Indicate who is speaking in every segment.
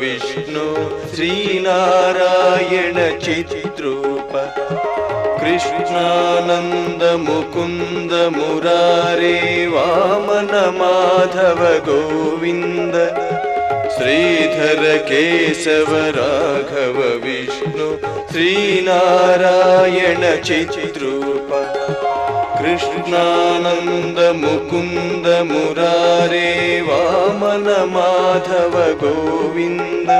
Speaker 1: विष्णु श्रीनारायण चेचिद्रूप कृष्णानन्दमुकुन्दमुरारे वामन माधव गोविन्द श्रीधर केशव राघव विष्णु श्रीनारायण चेचितॄप कृष्णानन्द मुकुन्द मुरारे वामन माधव गोविन्द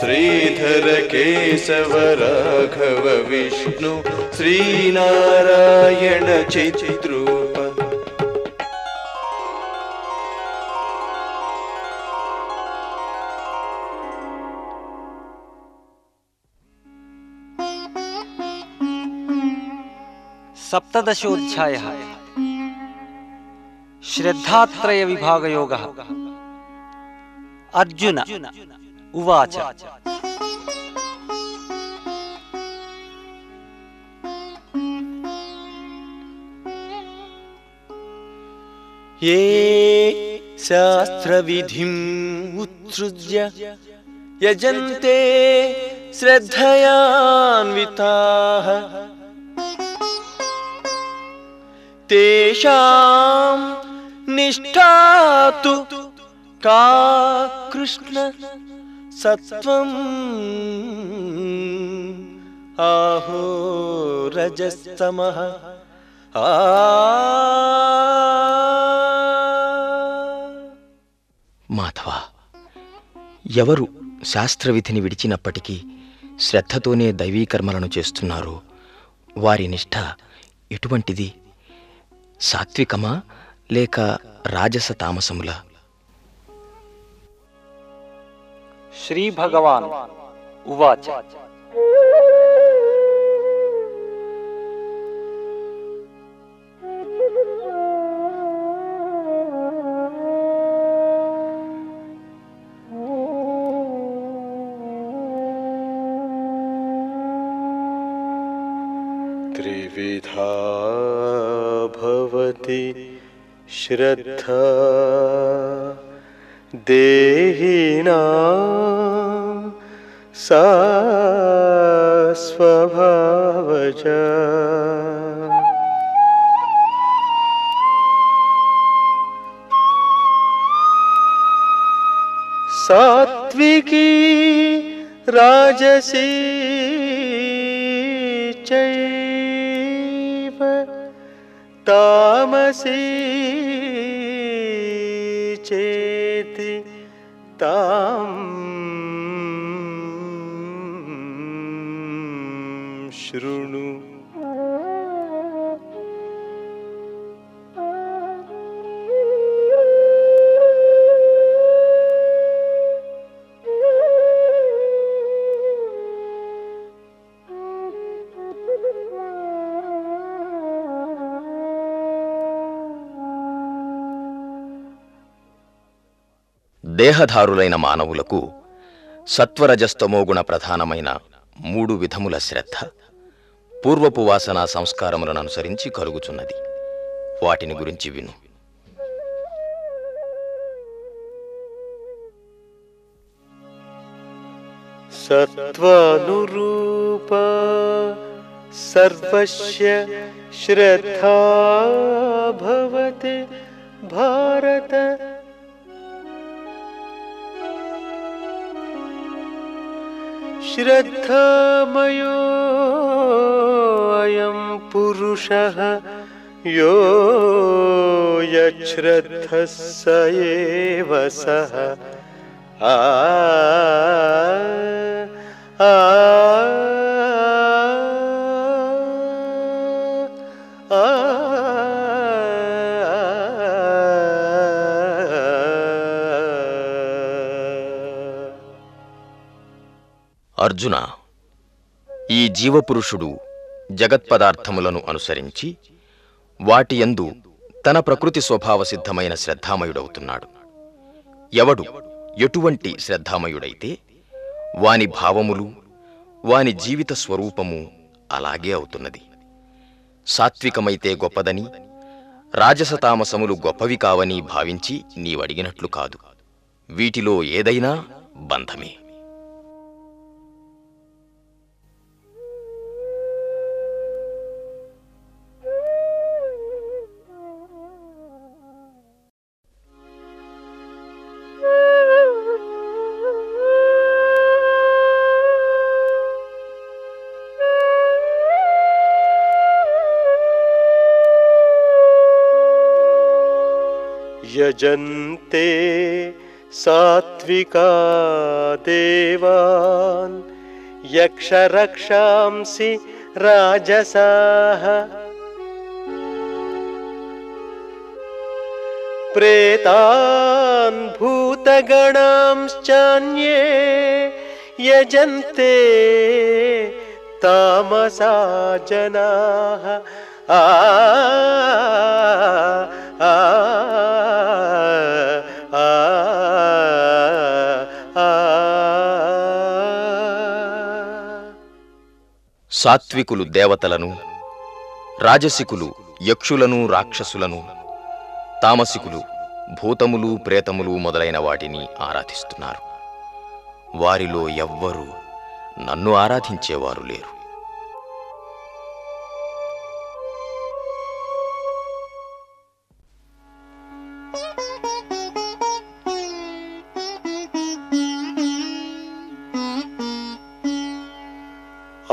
Speaker 1: श्रीधर केशव राघव विष्णु श्रीनारायण चितृ
Speaker 2: सप्तदशोऽध्यायः श्रद्धात्रयविभागयोगः अर्जुन उवाच।
Speaker 1: ये शास्त्रविधिम् उत्सृज्य यजन्ते श्रद्धयान्विताः। తేషాం నిష్ఠాతు కా కృష్ణ సత్వం ఆహో రజస్తమ ఆ
Speaker 3: మాధవ ఎవరు శాస్త్రవిధిని విడిచినప్పటికీ శ్రద్ధతోనే దైవీకర్మలను చేస్తున్నారో. వారి నిష్ఠ ఎటువంటిది? సాత్వికమా లేక రాజస తామసములా
Speaker 2: శ్రీభగవాన్ ఉవాచ.
Speaker 1: त्रिविधा भवति श्रद्धा देहिना सा स्वभावज। सात्विकी राजसी तामसी चेति तां
Speaker 3: దేహధారులైన మానవులకు సత్వరజస్తమోగుణ ప్రధానమైన మూడు విధముల శ్రద్ధ పూర్వపు వాసన సంస్కారములను అనుసరించి కలుగుచున్నది. వాటిని గురించి విను.
Speaker 1: సర్వస్య శ్రద్ధా భవతి భారత श्रद्धामयोऽयं पुरुषः। यो यच्छ्रद्धः स। एव सः आ आ
Speaker 3: అర్జున ఈ జీవపురుషుడు జగత్పదార్థములను అనుసరించి వాటి యందు తన ప్రకృతి స్వభావసిద్ధమైన శ్రద్ధామయుడవుతున్నాడు. ఎవడు ఎటువంటి శ్రద్ధామయుడైతే వాని భావములు వాని జీవిత స్వరూపము అలాగే అవుతున్నది. సాత్వికమైతే గొప్పదని రాజసతామసములు గొప్పవి కావని భావించి నీవడిగినట్లు కాదు. వీటిలో ఏదైనా బంధమే.
Speaker 1: यजन्ते सात्विका देवान्। यक्षरक्षांसि राजसाः। प्रेतान् भूतगणांश्चान्ये यजन्ते तामसा जनाः। आ आ आ
Speaker 3: సాత్వికులు దేవతలను రాజసికులు యక్షులను రాక్షసులను తామసికులు భూతములు ప్రేతములు మొదలైన వాటిని ఆరాధిస్తున్నారు. వారిలో ఎవ్వరూ నన్ను ఆరాధించేవారు లేరు.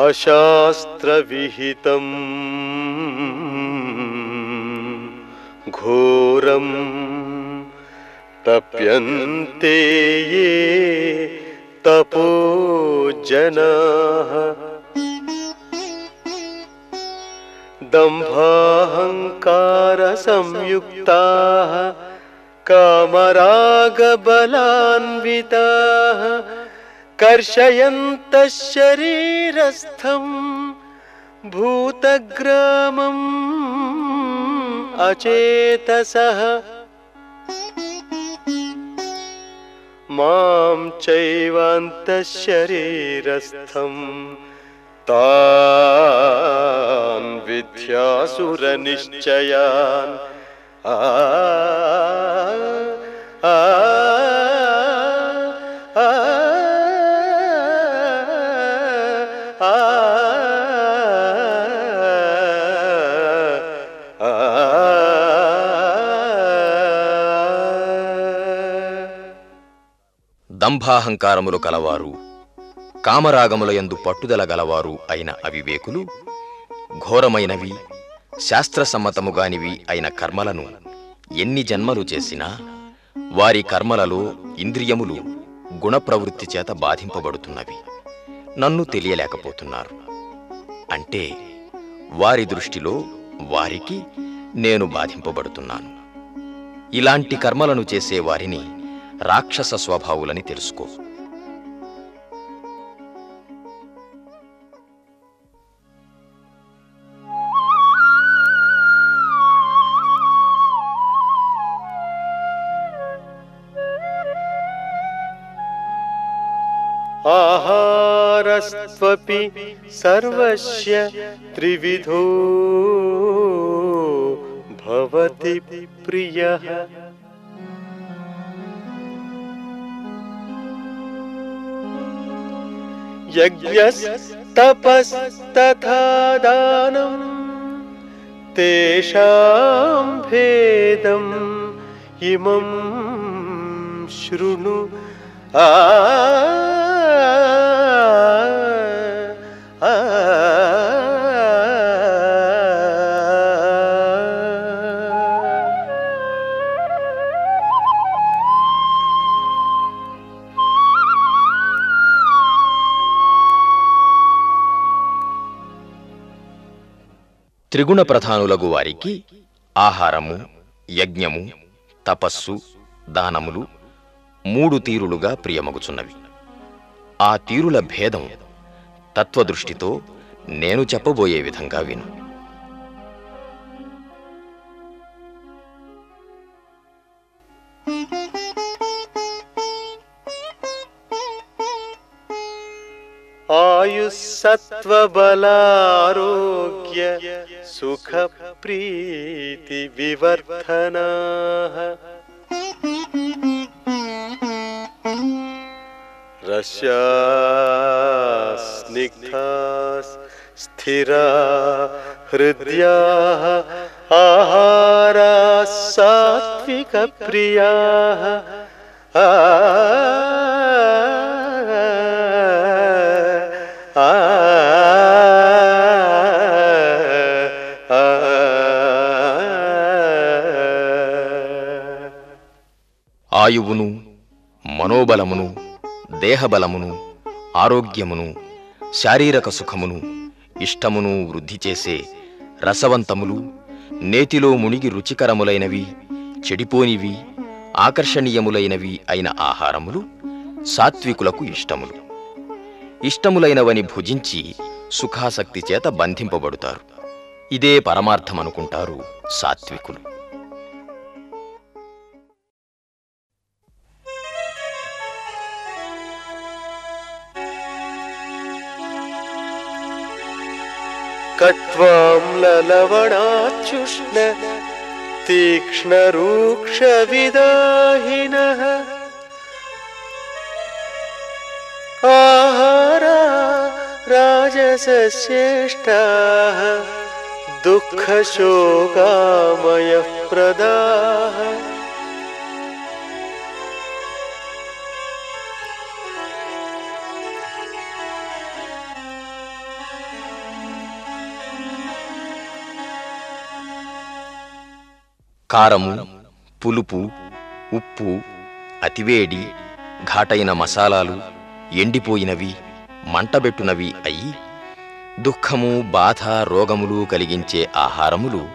Speaker 1: अशास्त्रविहितम्। घोरम् तप्यन्ते ये तपो जनाः। दम्भाहङ्कारसंयुक्ताः कामरागबलान्विताः कर्षयन्तः शरीरस्थम् भूतग्रामम् अचेतसः। मां चैवान्तः शरीरस्थम् तान् विद्यासुरनिश्चयान्। आ
Speaker 3: దంభాహంకారములు కలవారు కామరాగములయందు పట్టుదల గలవారు అయిన అవివేకులు ఘోరమైనవి శాస్త్రసమ్మతముగానివి అయిన కర్మలను ఎన్ని జన్మలు చేసినా వారి కర్మలలో ఇంద్రియములు గుణప్రవృత్తి చేత బాధింపబడుతున్నవి. నన్ను తెలియలేకపోతున్నారు. అంటే వారి దృష్టిలో వారికి నేను బాధింపబడుతున్నాను. ఇలాంటి కర్మలను చేసేవారిని రాక్షస స్వభావులని తెలుసుకో
Speaker 1: आहारस्त्वपि सर्वस्य त्रिविधो भवति प्रियः यज्ञस्तपस्तथा दानम् तेषां भेदम् इमं शृणु। आ
Speaker 3: త్రిగుణ ప్రధానులకు వారికి ఆహారము యజ్ఞము తపస్సు దానములు మూడు తీరులుగా ప్రియమగుచున్నవి. ఆ తీరుల భేదం తత్వదృష్టితో నేను చెప్పబోయే విధంగా విను.
Speaker 1: ఆయుస్సత్వబలా सुखप्रीतिविवर्धनाः रस्यास्निग्धा स्थिरा हृद्याः आहाराः सात्विकप्रियाः। आ आ
Speaker 3: ఆయువును మనోబలమును దేహబలమును ఆరోగ్యమును శారీరక సుఖమును ఇష్టమును వృద్ధి చేసే రసవంతములు నేతిలో మునిగి రుచికరములైనవి చెడిపోనివి ఆకర్షణీయములైనవి అయిన ఆహారములు సాత్వికులకు ఇష్టములు. ఇష్టములైనవని భుజించి సుఖాసక్తి చేత బంధింపబడుతారు. ఇదే పరమార్థమనుకుంటారు సాత్వికులు.
Speaker 1: कट्वाम्ललवणाच्युष्ण तीक्ष्णरूक्षविदाहिनः। आहारा राजसस्येष्टाः दुःखशोकामयः प्रदाः
Speaker 3: కారము పులుపు ఉప్పు అతివేడి ఘాటైన మసాలాలు ఎండిపోయినవి మంటబెట్టునవి అయి దుఃఖము బాధ రోగములు కలిగించే ఆహారములు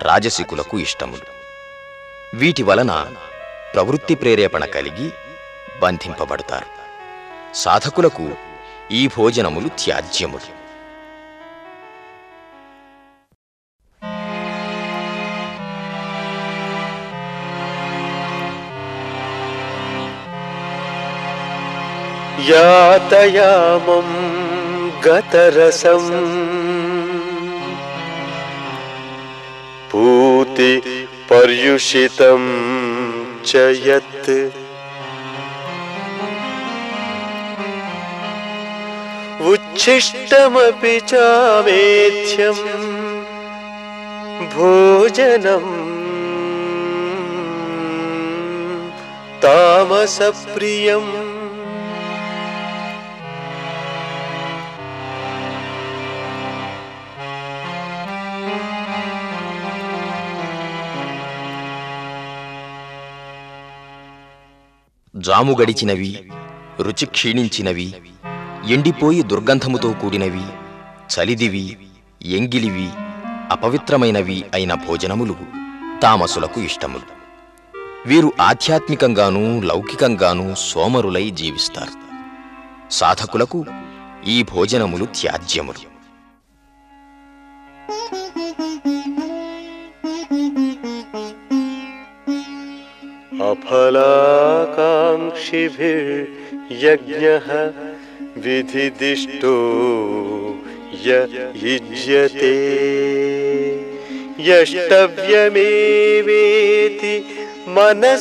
Speaker 3: రాజసికులకు ఇష్టములు. వీటి వలన ప్రవృత్తి ప్రేరేపణ కలిగి బంధింపబడతారు. సాధకులకు ఈ భోజనములు త్యాజ్యములు.
Speaker 1: यातयामं गतरसम्। पूति पर्युषितं च यत्। उच्छिष्टमपि चामेध्यम् भोजनम् तामसप्रियम्
Speaker 3: జాము గడిచినవి రుచి క్షీణించినవి ఎండిపోయి దుర్గంధముతో కూడినవి చలిదివి ఎంగిలివి అపవిత్రమైనవి అయిన భోజనములు తామసులకు ఇష్టములు. వీరు ఆధ్యాత్మికంగానూ లౌకికంగానూ సోమరులై జీవిస్తారు. సాధకులకు ఈ భోజనములు త్యాజ్యములు.
Speaker 1: अफलाकाङ्क्षिभिर्यज्ञः विधिदिष्टो युज्यते यष्टव्यमेवेति मनः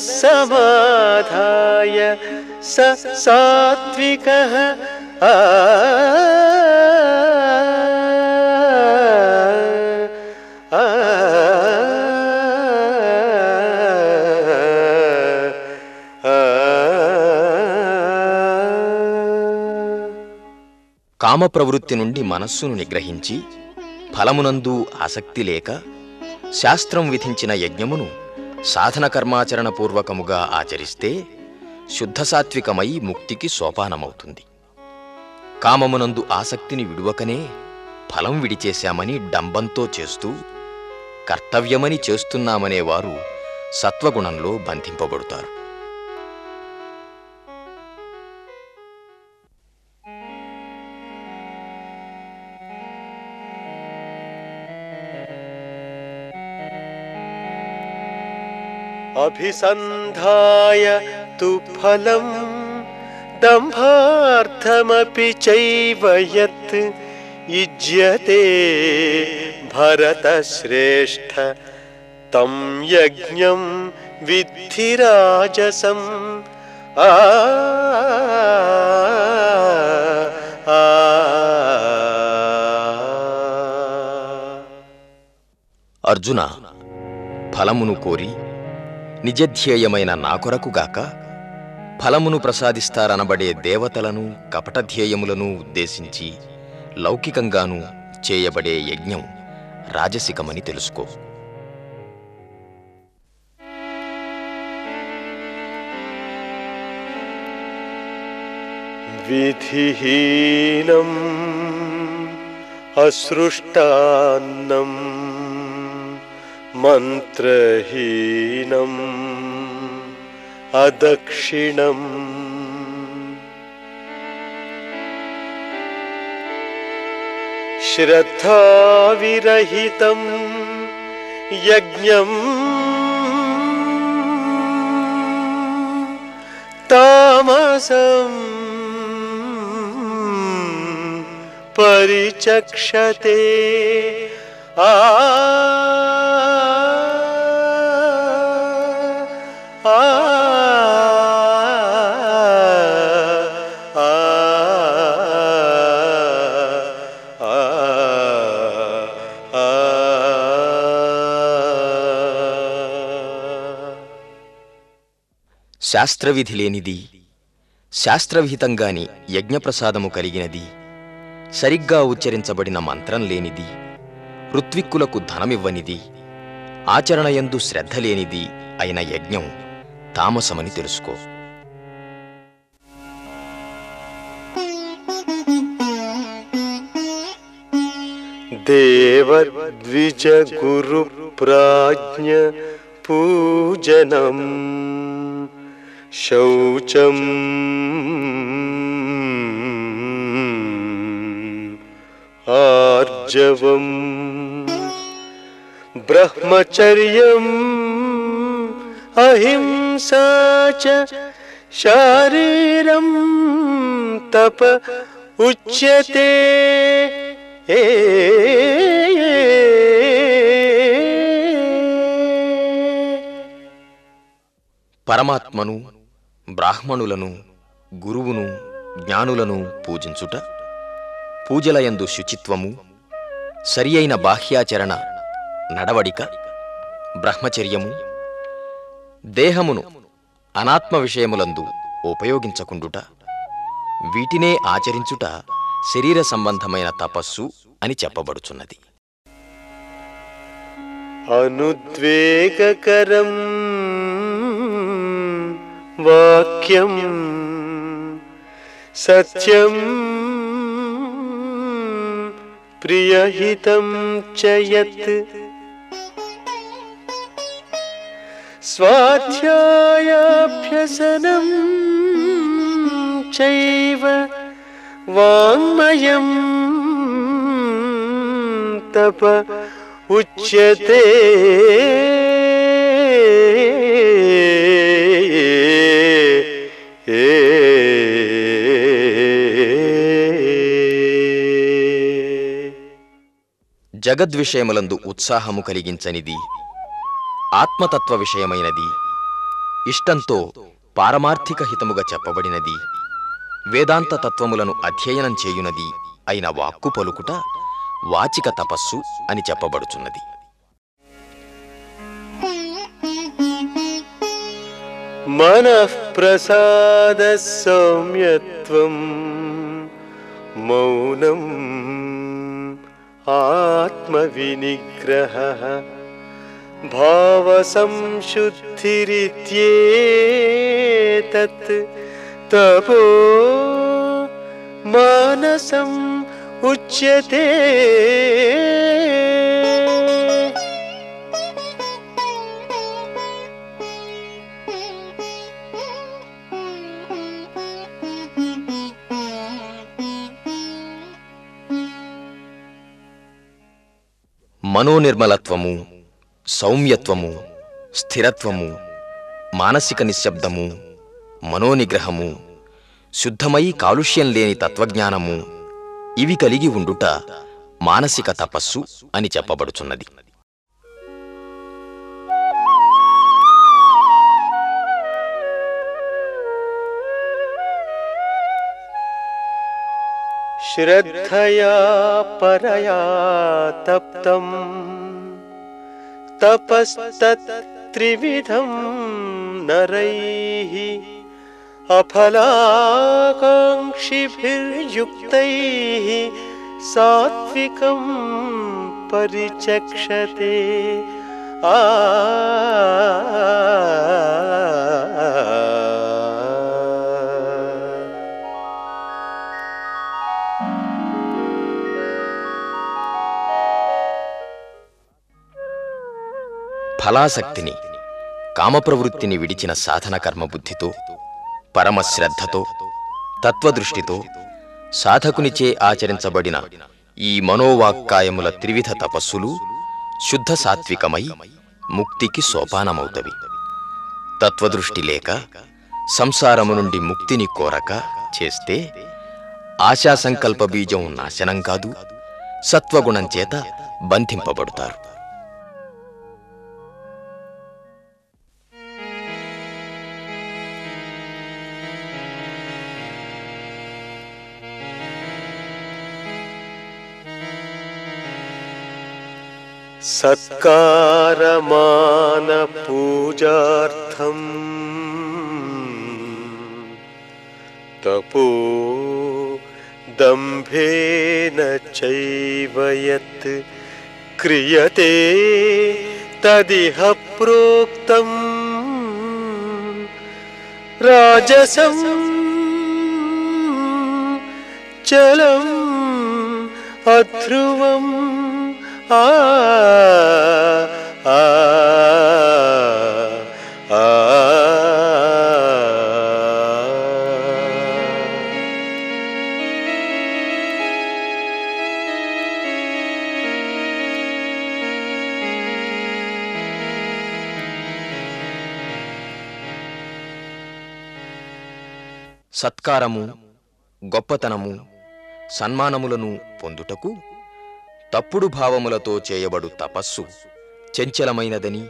Speaker 1: स सात्विकः आ।
Speaker 3: కామ ప్రవృత్తి నుండి మనస్సును నిగ్రహించి ఫలమునందు ఆసక్తి లేక శాస్త్రం విధించిన యజ్ఞమును సాధన కర్మాచరణ పూర్వకముగా ఆచరిస్తే శుద్ధసాత్వికమై ముక్తికి సోపానమవుతుంది. కామమునందు ఆసక్తిని విడువకనే ఫలం విడిచేశామని డంబంతో చేస్తూ కర్తవ్యమని చేస్తున్నామనేవారు సత్వగుణంలో బంధింపబడుతారు.
Speaker 1: अभिसन्धाय तु फलम् दम्भार्थमपि चैव यत् युज्यते भरतश्रेष्ठ तं यज्ञं विद्धि राजसम् आ आ, आ
Speaker 3: అర్జున ఫలమును కోరి నిజధ్యేయమైన నా కొరకుగాక ఫలమును ప్రసాదిస్తారనబడే దేవతలను కపటధ్యేయములను ఉద్దేశించి లౌకికంగాను చేయబడే యజ్ఞం రాజసికమని తెలుసుకో.
Speaker 1: విధిహీనం అసృష్టాన్నం मन्त्रहीनम् अदक्षिणम्। श्रद्धाविरहितं यज्ञम्। तामसम् परिचक्षते। आ
Speaker 3: శాస్త్రవిధి లేనిది శాస్త్రవిహితంగాని యజ్ఞప్రసాదము కలిగినది సరిగ్గా ఉచ్చరించబడిన మంత్రం లేనిది ఋత్విక్కులకు ధనమివ్వనిది ఆచరణయందు శ్రద్ధ లేనిది అయిన యజ్ఞం తామసమని తెలుసుకో.
Speaker 1: దేవద్విజ గురు ప్రాజ్ఞ పూజనం शौचम्। आर्जवम्। ब्रह्मचर्यम्। अहिंसा च शारीरं तप उच्यते।
Speaker 3: हे परमात्मनु బ్రాహ్మణులను గురువును జ్ఞానులను పూజించుట పూజలయందు శుచిత్వము సరియైన బాహ్యాచరణ నడవడిక బ్రహ్మచర్యము దేహమును అనాత్మ విషయములందు ఉపయోగించకుండుట వీటినే ఆచరించుట శరీర సంబంధమైన తపస్సు అని చెప్పబడుచున్నది.
Speaker 1: అనుద్వేగకరం वाक्यं सत्यं प्रियहितं च यत्। स्वाध्यायाभ्यसनं चैव वाङ्मयं तप उच्यते
Speaker 3: జగద్విషయములందు ఉత్సాహము కలిగించనిది ఆత్మతత్వ విషయమైనది ఇష్టంతో పారమార్థిక హితముగా చెప్పబడినది వేదాంత తత్వములను అధ్యయనం చేయునది అయిన వాక్కు పలుకుట వాచిక తపస్సు అని చెప్పబడుచున్నది.
Speaker 1: మనఃప్రసాద సౌమ్యత్వం మౌనం आत्मविनिग्रहः। भावसंशुद्धिरित्येतत् तपो मानसम् उच्यते
Speaker 3: మనోనిర్మలత్వము సౌమ్యత్వము స్థిరత్వము మానసిక నిశ్శబ్దము మనోనిగ్రహము శుద్ధమై కాలుష్యం లేని తత్వజ్ఞానము ఇవి కలిగి ఉండుట మానసిక తపస్సు అని చెప్పబడుచున్నది.
Speaker 1: श्रद्धया परया तप्तम् तपस्तत्त्रिविधं नरैः अफलाकाङ्क्षिभिर्युक्तैः सात्विकं परिचक्षते। आ
Speaker 3: ఫలాసక్తిని కామప్రవృత్తిని విడిచిన సాధన కర్మబుద్ధితో పరమశ్రద్ధతో తత్వదృష్టితో సాధకునిచే ఆచరించబడిన ఈ మనోవాక్కాయముల త్రివిధ తపస్సులు శుద్ధ సాత్వికమై ముక్తికి సోపానమవుతవి. తత్వదృష్టి లేక సంసారము నుండి ముక్తిని కోరక చేస్తే ఆశాసంకల్ప బీజం నాశనం కాదు సత్వగుణం చేత బంధింపబడుతారు.
Speaker 1: सत्कारमानपूजार्थम्। तपो दम्भेन चैव यत् क्रियते तदिह प्रोक्तम्। राजसं चलम् अध्रुवम् ఆ
Speaker 3: సత్కారము గొప్పతనము సన్మానములను పొందుటకు తప్పుడు భావములతో చేయబడు తపస్సు చంచలమైనదని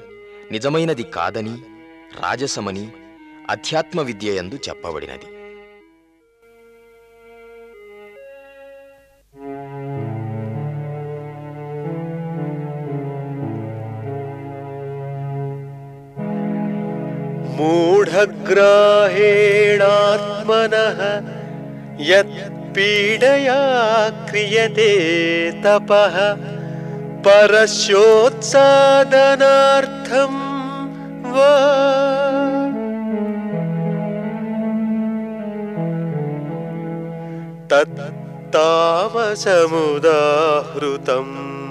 Speaker 3: నిజమైనది కాదని రాజసమని అధ్యాత్మ విద్యయందు చెప్పబడినది.
Speaker 1: మూఢగ్రాహేణాత్మన యత్ पीडया क्रियते तपः परस्योत्सादनार्थं वा। तत्तामसमुदाहृतम्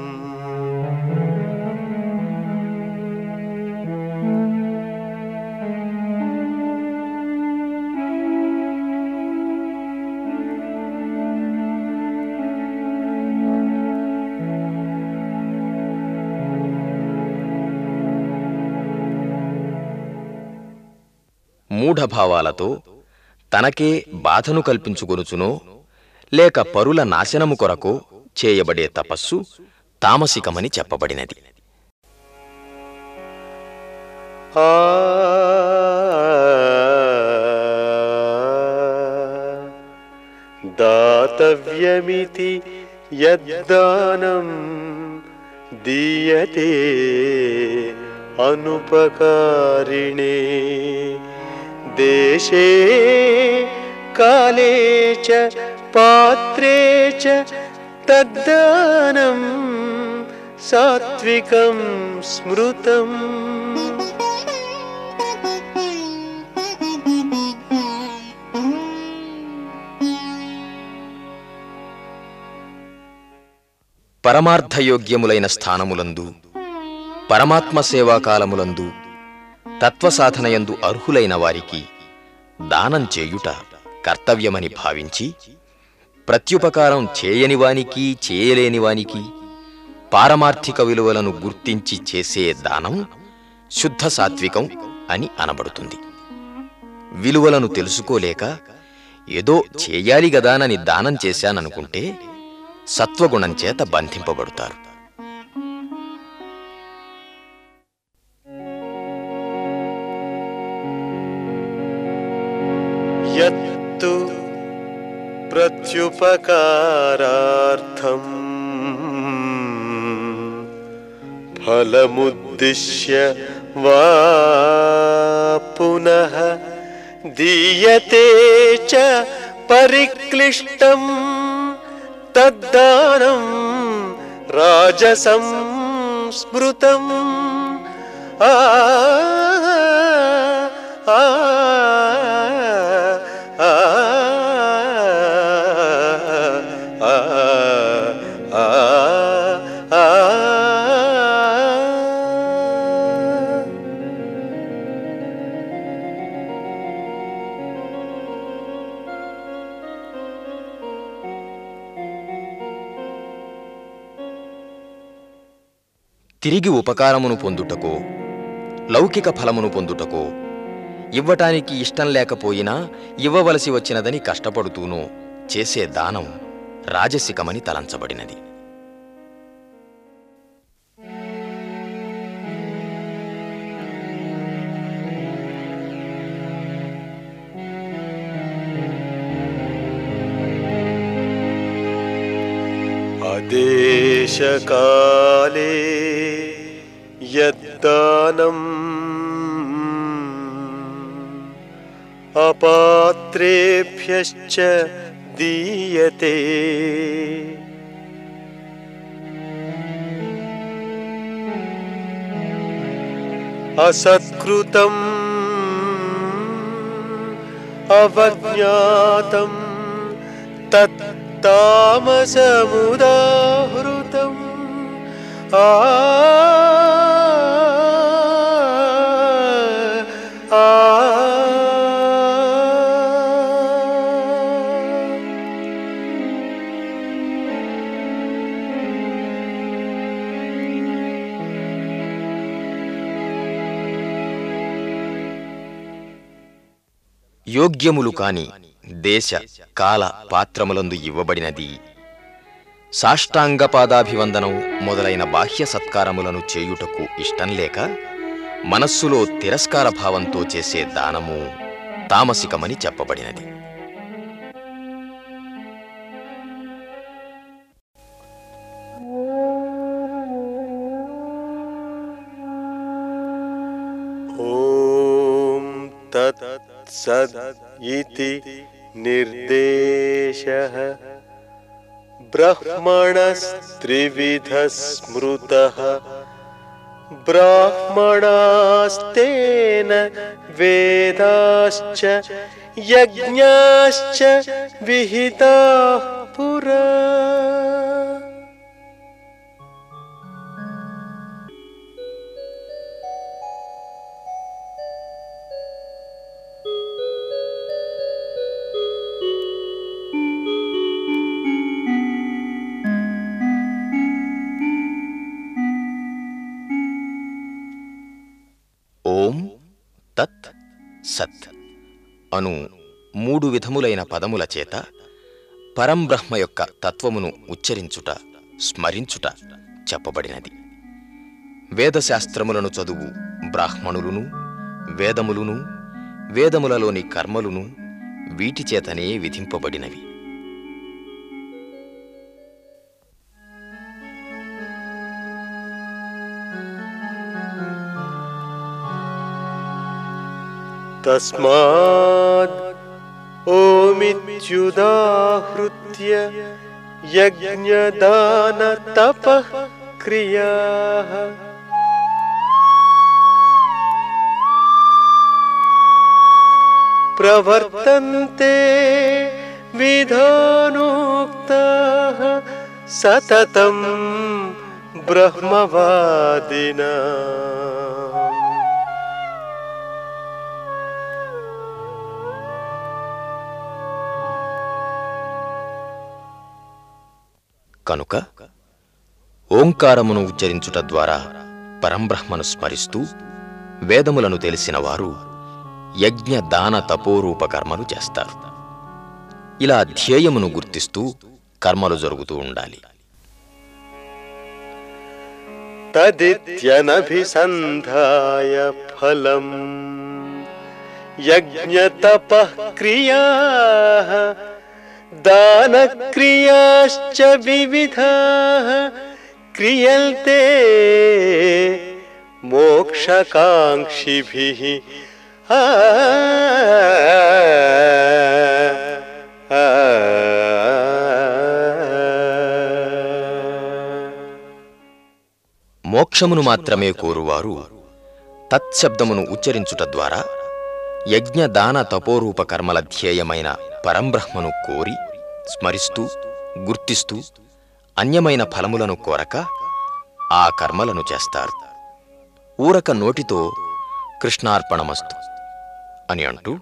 Speaker 3: మూఢభావాలతో తనకే బాధను కల్పించుకొనుచునో లేక పరుల నాశనము కొరకు చేయబడే తపస్సు తామసికమని చెప్పబడినది.
Speaker 1: ఆ. దాతవ్యమితి యద్దానం దీయతే అనుపకారిణే దేశే కాలే చ పాత్రే చ తద్దానం సాత్వికం స్మృతం
Speaker 3: పరమార్థయోగ్యములైన స్థానములందు పరమాత్మ సేవాకాలములందు తత్వసాధనయందు అర్హులైన వారికి దానం చేయుట కర్తవ్యమని భావించి ప్రత్యుపకారం చేయనివానికి చేయలేనివానికి పారమార్థిక విలువలను గుర్తించి చేసే దానం శుద్ధ సాత్వికం అని అనబడుతుంది. విలువలను తెలుసుకోలేక ఏదో చేయాలి గదానని దానం చేశాననుకుంటే సత్వగుణం చేత బంధింపబడతారు.
Speaker 1: यत्तु प्रत्युपकारार्थम् फलमुद्दिश्य वा पुनः दीयते च परिक्लिष्टम् तद्दानं राजसं स्मृतम् आ, आ, आ
Speaker 3: తిరిగి ఉపకారమును పొందుటకో లౌకిక ఫలమును పొందుటకో ఇవ్వటానికి ఇష్టం లేకపోయినా ఇవ్వవలసి వచ్చినదని కష్టపడుతూనూ చేసే దానం రాజసికమని తలంచబడినది.
Speaker 1: అదేశకాలే दानम्। अपात्रेभ्यश्च दीयते। असत्कृतम्। अवज्ञातं तत्तामसमुदाहृतम्। आ
Speaker 3: యోగ్యములు కాని దేశ కాల పాత్రములందు ఇవ్వబడినది. సాష్టాంగపాదాభివందనం మొదలైన బాహ్య సత్కారములను చేయుటకు ఇష్టం లేక మనస్సులో తిరస్కార భావంతో చేసే దానము తామసికమని చెప్పబడినది.
Speaker 1: सदिति निर्देशः। ब्रह्मणस्त्रिविधस्मृतः। ब्राह्मणास्तेन वेदाश्च यज्ञाश्च विहिता पुरा।
Speaker 3: ఓం తత్ సత్ అను మూడు విధములైన పదముల చేత పరంబ్రహ్మ యొక్క తత్వమును ఉచ్చరించుట స్మరించుట చెప్పబడినది. వేదశాస్త్రములను చదువు బ్రాహ్మణులును వేదములును వేదములలోని కర్మలును వీటిచేతనే విధింపబడినవి.
Speaker 1: तस्माद् ओमित्युदाहृत्य यज्ञदानतपः क्रियाः। प्रवर्तन्ते विधानोक्ताः सततं ब्रह्मवादिना।
Speaker 3: కనుక ఓంకారమును ఉచ్చరించుట ద్వారా పరంబ్రహ్మను స్మరిస్తూ వేదములను తెలిసిన వారు యజ్ఞ దాన తపోరూపకర్మలు చేస్తారు. ఇలా ధ్యేయమును గుర్తిస్తూ కర్మలు జరుగుతూ ఉండాలి.
Speaker 1: తదిత్యనభిసంధాయ ఫలం యజ్ఞ తప క్రియా దానక్రియాశ్చ వివిధ క్రియల్తే మోక్షకాంక్షిభిः
Speaker 3: మోక్షమును మాత్రమే కోరువారు తత్శబ్దమును ఉచ్చరించుట ద్వారా యజ్ఞదాన తపోరూప కర్మల ధ్యేయమైన పరంబ్రహ్మను కోరి స్మరిస్తూ గుర్తిస్తూ అన్యమైన ఫలములను కోరక ఆ కర్మలను చేస్తారు. ఊరక నోటితో కృష్ణార్పణమస్తు. అని అంటూ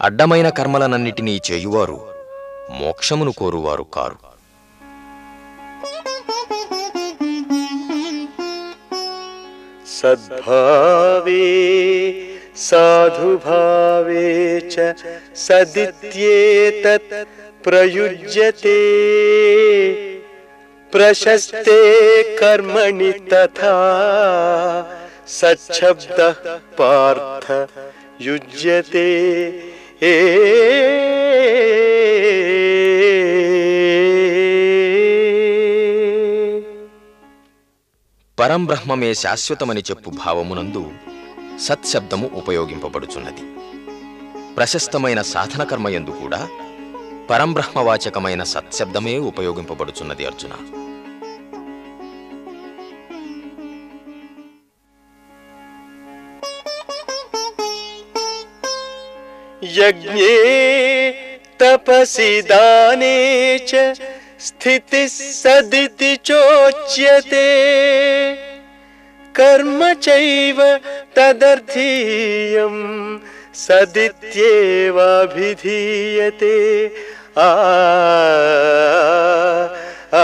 Speaker 3: అడ్డమైన కర్మలనన్నిటినీ చేయువారు మోక్షమును కోరువారు కారు.
Speaker 1: సద్భావే సాధుభావే చ సదిత్యేతత్ ప్రయుజ్యతే ప్రశస్తే కర్మణి తథా సచ్చబ్ద పార్థ యుజ్యతే ఏ
Speaker 3: పరంబ్రహ్మమే శాశ్వతమని చెప్పు భావమునందు సత్శబ్దము ఉపయోగింపబడుచున్నది. ప్రశస్తమైన సాధనకర్మయందు కూడా పరంబ్రహ్మవాచకమైన సత్శబ్దమే ఉపయోగింపబడుచున్నది అర్జున.
Speaker 1: యజ్ఞే తపసి దానే చ స్థితి సదితి చోచ్యతే. కర్మ చైవ తదర్థీయం సదిత్యేవాభిధీయతే ఆ ఆ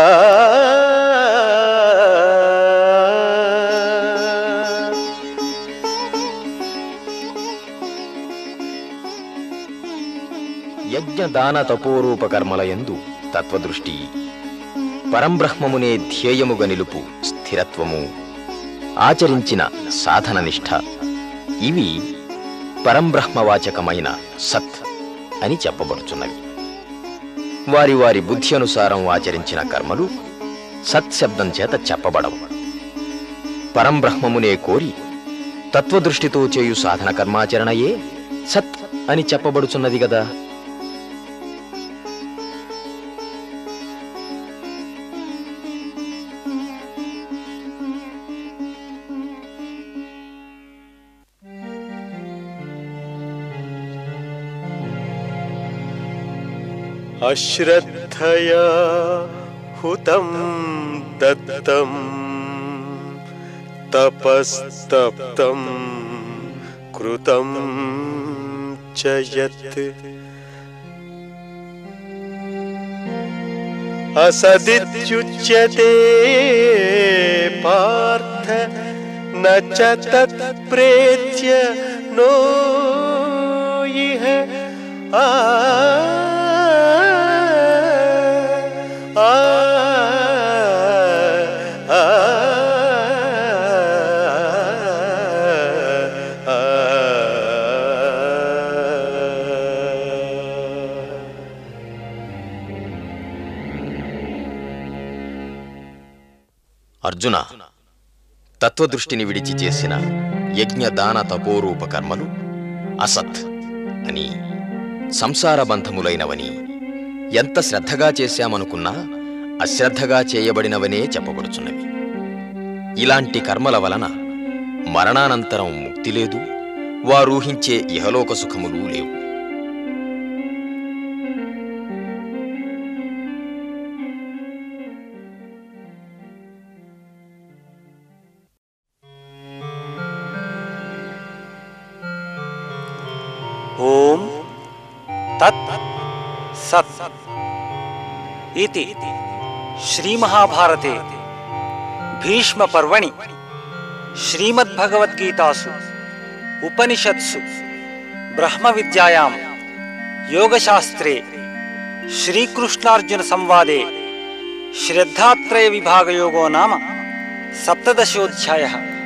Speaker 3: యజ్ఞ దాన తపోరూప కర్మల యందు తత్వదృష్టి పరంబ్రహ్మమునే ధ్యేయముగా నిలుపు స్థిరత్వము ఆచరించిన సాధననిష్ఠ ఇవి పరంబ్రహ్మవాచకమైన సత్ అని చెప్పబడుచున్నవి. వారి వారి బుద్ధి అనుసారం ఆచరించిన కర్మలు సత్శబ్దం చేత చెప్పబడవు. పరంబ్రహ్మమునే కోరి తత్వదృష్టితో చేయు సాధన కర్మాచరణయే సత్ అని చెప్పబడుచున్నది గదా.
Speaker 1: अश्रद्धया हुत दत्तं तपस्त कृत च पाथ पार्थ न च तत्प्रेत्य नो आ
Speaker 3: అర్జున తత్వదృష్టిని విడిచి చేసిన యజ్ఞ దాన తపోరూప కర్మలు అసత్ అని సంసార బంధములైనవని ఎంత శ్రద్ధగా చేశామనుకున్నా అశ్రద్ధగా చేయబడినవనే చెప్పబడుచున్నవి. ఇలాంటి కర్మల వలన మరణానంతరం ముక్తి లేదు వారూహించే ఇహలోక సుఖములు లేవు.
Speaker 2: इति श्रीमहाभारते। भीष्मपर्वणि। श्रीमद्भगवद्गीतासु। उपनिषत्सु। ब्रह्मविद्यायां। योगशास्त्रे। श्रीकृष्णार्जुनसंवादे। श्रद्धात्रयविभागयोगो नाम सप्तदशोऽध्यायः।